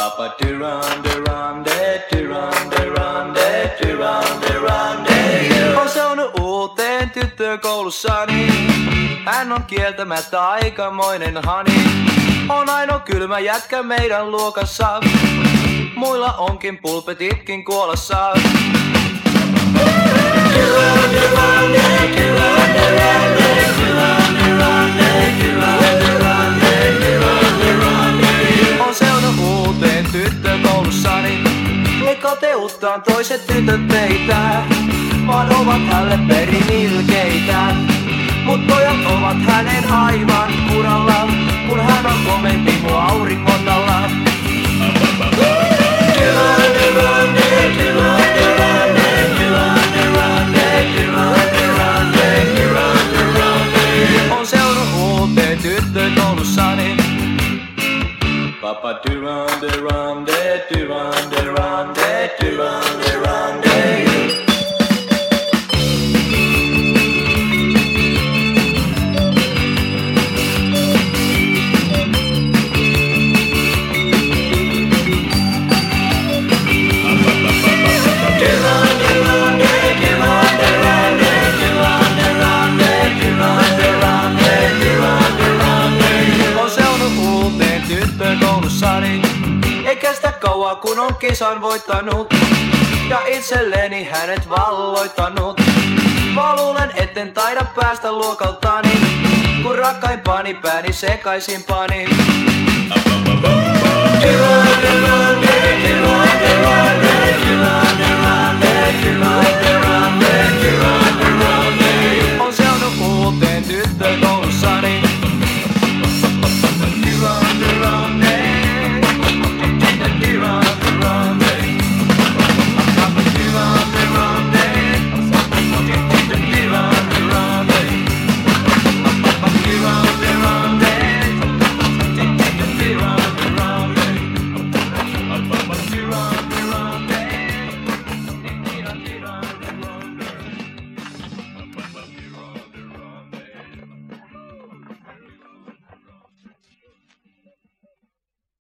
Papa Durande, Rande, Durande, Rande, Durande, Rande. On saanut uuteen tyttöön koulussani. Hän on kieltämättä aikamoinen hani. On ainoa kylmä jätkä meidän luokassa. Muilla onkin pulpetitkin kuolassa. Durande, Rande, Durande. Ei kateuttaan toiset tytöt teitä, vaan ovat hälle perin ilkeitä. Mut pojat ovat hänen aivan kuralla, kun hän on kovempi mua auringon alla. On seurannut uuteen tyttökoulussani. Papa Durande, Rande, Durande, Rande, tyttökoulussani. Ei kestä kauaa kun on kisan voittanut. Ja itselleni hänet valloittanut. Mä luulen etten taida päästä luokaltani. Kun rakkaimpani pääni sekaisin pani.